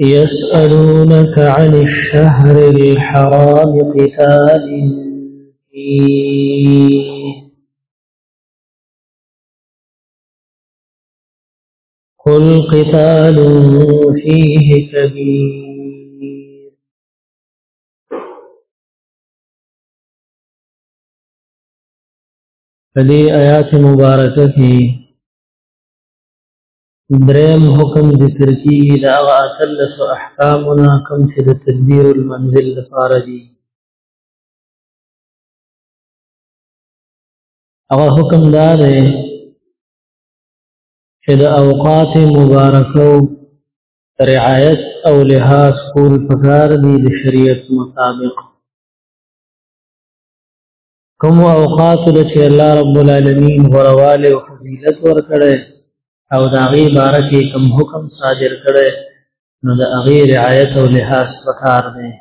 يسألونك عن الشهر الحرام قتال فيه قل قتال فيه كبير فدي آيات مباركة فيه دریم حکم ذکر کیږي دا هغه اتلس احکامونه کوم چې د تدبیر المنزل لپاره دي هغه حکم دا دی چې د اوقات مبارکو رعایت او لحاظ کول پکار دي د شریعت مطابق کوم اوقات چې الله رب العالمین غرواله او فضیلت ورکړي او دا غي بارکه کوم حکم صادر کړي نو دا غي رعایت او لحاظ پکار دی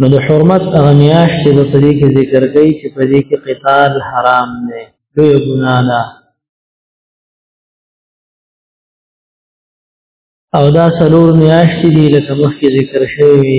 نو د حرمت اغنیاش چې د پدې کې ذکر کوي چې پدې کې قتال حرام دی لوی ګناه ده او دا سلور میاشتې دي لکه مخکې ذکر شوی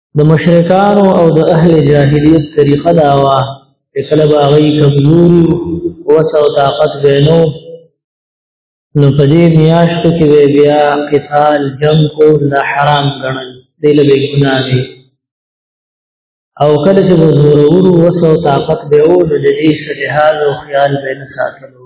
د مشرکانو او د اهل جاهلیت طریقه دا وه چې کله به هغوی کمزوري وس او طاقت به نه نو په دې میاشتو کې به بیا قتال جنګ کول د حرام ګڼل دی له ګناه دی او کله چې ضرور وس او طاقت به و نو د دې سجهاز او خیال به نه ساتلو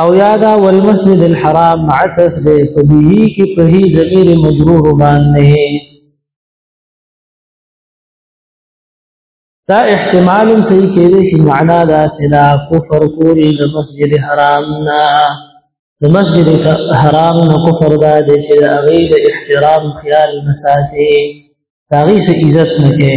او یادا والمسجد الحرام عطف دے فبیهی کی پہی ضمیر مجرور باندې دا احتمال صحیح کېږي چې معنا دا سلا کفر کولی د مسجد حرام نه د مسجد حرام نه کفر دا دی چې د هغې د احترام خیال نه ساتي د هغې څه عزت نه کوي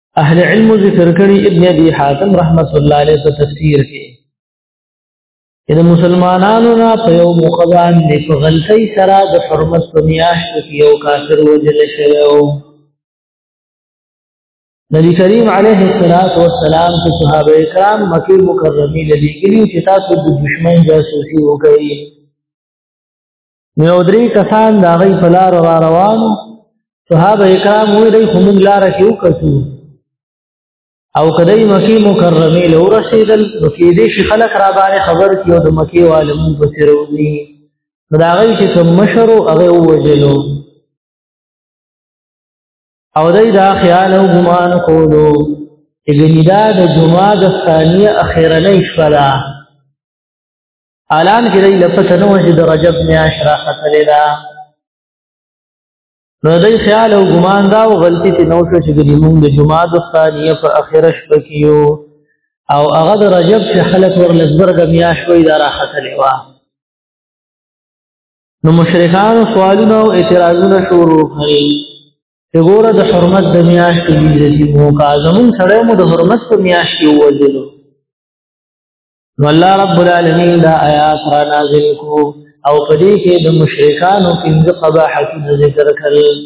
اهل علم ذکر کړي ابن ابي حاتم رحمت الله عليه په تفسیر کې ان مسلمانانو نه په یو مقبان دي په غلطي سره د حرمت په میاشت کې یو کافر وجل شوی او نبی کریم علیه الصلاۃ والسلام ته صحابه کرام مکه مکرمه للیکلی چې تاسو د دشمن جاسوسي وکړي نو یو درې کسان د هغه په لار را روانو صحابه کرام وی دی خو موږ لار کې وکړو او کدی مکی مکرمه له رسیدل نو کې دې شي خلک را باندې خبر کیو د مکی عالمو په سرونی دا غي چې کوم مشرو هغه وجلو او دای دا خیال او ګمان کولو چې دا د جمعه د ثانیه اخیرنۍ شپه الان کې دی لپس نو چې د رجب میاش را خطرې ده نو دې خیال او ګمان دا او غلطي ته نو شو چې د موږ د جمعه د ثانیه په اخره شپه کې یو او هغه د رجب چې خلک ورلزبرګ میاش وې دا را خطرې وا نو مشرکان سوالونه او اعتراضونه شروع کړي وګوره د حرمت د میاش کې دې چې مو کا زمون سره مو د حرمت په میاش کې وځلو نو الله رب العالمین دا آیات را نازل کو او پدې کې د مشرکانو پنځه قباحت ذکر کړل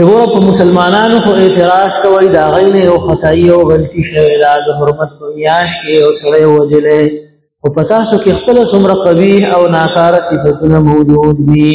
دغه په مسلمانانو خو اعتراض کوي دا غینه او خدای او غلطي شوی دا د حرمت په میاش کې او سره وجلې او پتا سو کې خپل څومره قبیح او ناکاره صفاتونه موجود دي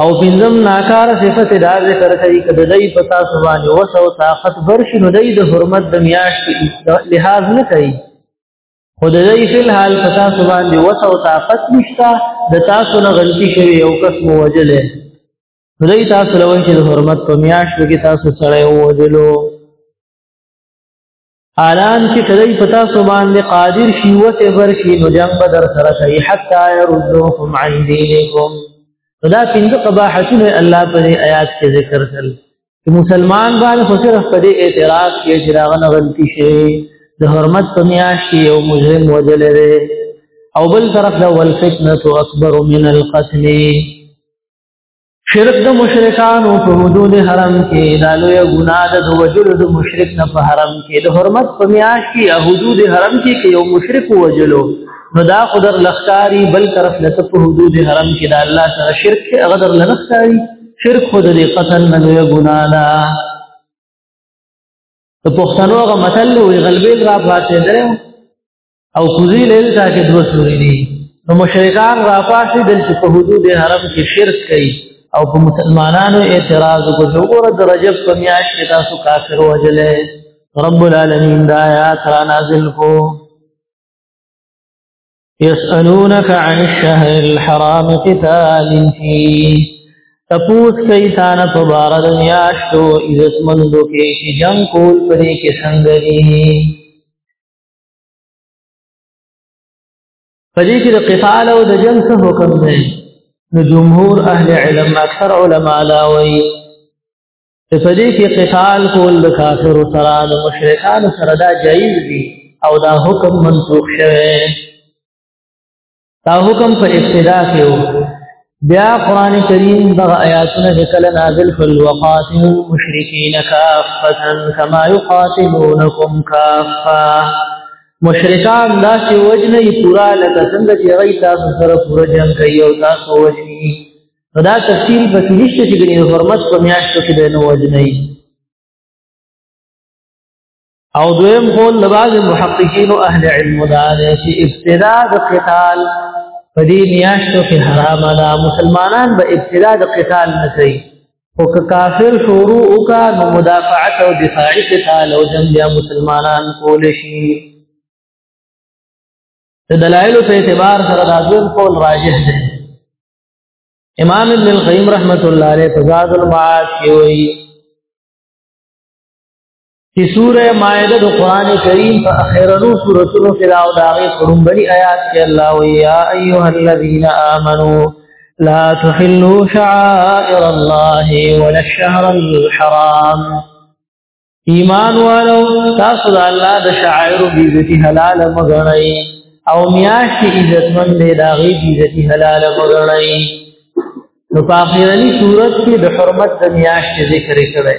او بنزم ناکار صفت دا ذکر کوي کده دای په تاسو باندې وسو طاقت برش نو دای د حرمت د میاش لحاظ نه کوي خود دای فل حال په تاسو باندې وسو طاقت نشتا د تاسو نه غلطي شوی او کس مو وجله دای تاسو لوي چې د حرمت په میاش کې تاسو سره وجلو الان چې کدی پتا سو باندې قادر شي و ته بر شي نو جنگ بدر سره کوي حتا يردوهم عن دينكم دا پنځه قباحتونه الله په آیات کې ذکر کړل چې مسلمان باندې خو صرف په دې اعتراض کې چې راغنه غلطي شي د حرمت په میاش کې یو مجرم وجل دی او بل طرف دا والفتنه اکبر من القتل شرک د مشرکانو په حدود حرم کې د لوی ګناه د وجل د مشرک نه په حرم کې د حرمت په میاش کې حدود حرم کې کې یو مشرک وجلو نو دا قدر لخکاری بل طرف لته په حدود حرم کې د الله سره شرک کې غدر لخکاری شرک خود دې قتل نه لوی ګناه ده د پښتنو غ متل وی غلبیل را پاتې درو او کوزی لیل تا کې دوه سوري دي نو مشرکان راپاسې دل چې په حدود حرم کې شرک کوي او په مسلمانانو اعتراض وکړو ګوره د رجب په میاشت کې تاسو کافر وجلې رب العالمین دا آیات را نازل کو يسألونك عن الشهر الحرام قتال فيه تپوس کئی تانا پبارد نیاشتو عزت مندو کیشی جنگ کول پدی کسندری پدې کې د قتال او د جنگ څه حکم دی نو جمهور اهل علم اکثر علما لا وایي چې پدې کې قتال کول د کافر سره د مشرکان سره دا جایز دي او دا حکم منسوخ شوی دا حکم په ابتدا کې وو بیا قران کریم دغه آیاتونه چې کله نازل کړل وقاتل المشرکین کافتا کما یقاتلونکم کافا مشرکان دا چې وجنې پورا لکه څنګه چې غي تاسو سره پورا جنگ کوي او تاسو وجني دا تفصیل په کې نشته چې د حرمت په میاشتو کې د نو وجنې او دویم قول لباز محققین او اهل علم دا چې ابتدا د قتال په دې میاشتو کې حرام ده مسلمانان به ابتدا د قتال نه کوي او که کافر شروع وکا نو مدافعت او دفاعي قتال او جنگ بیا مسلمانان کول شي د دلایل په اعتبار سره دا دویم قول راجح دی امام ابن القیم رحمت الله علیه په زاد المعاد کې وایي چې سوره مائده د قران کریم په اخرنو سوراتونو کې دا او داغه قرباني آیات کې الله ویا ایها الذین آمنو لا تحلوا شعائر الله ولا الشهر الحرام ایمان والو تاسو د الله د شعائر بیزتی حلال مګړئ او میاش عزت مند دی داغي بیزتی حلال مګړئ نو په اخرنی صورت کې د حرمت د میاش ذکر کړي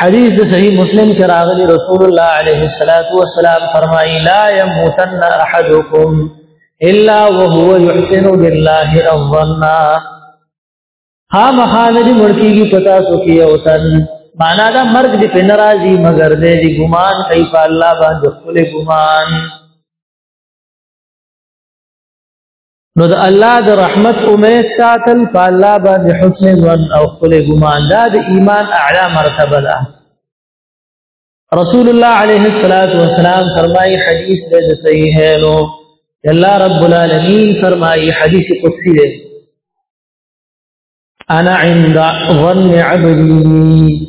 حدیث صحیح مسلم کې راغلی رسول الله علیه الصلاۃ والسلام فرمایي لا يموتن احدکم الا وهو يحسن بالله الظن ها مخالد مرکی کی پتا سو کی او تن معنا دا مرګ دی په ناراضي مگر دې دی ګمان کوي په الله باندې خپل ګمان نو د الله د رحمت امید ساتل په الله باندې حسن ظن او خپل ګمان دا د ایمان اعلی مرتبه ده رسول الله عليه الصلاه والسلام فرمایي حدیث د صحیحینو الله رب العالمین فرمایي حدیث قدسی ده انا عند ظن عبدي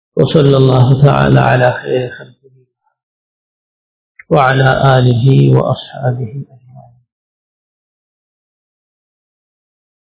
وصلى الله تعالى على خير خلقه وعلى آله وأصحابه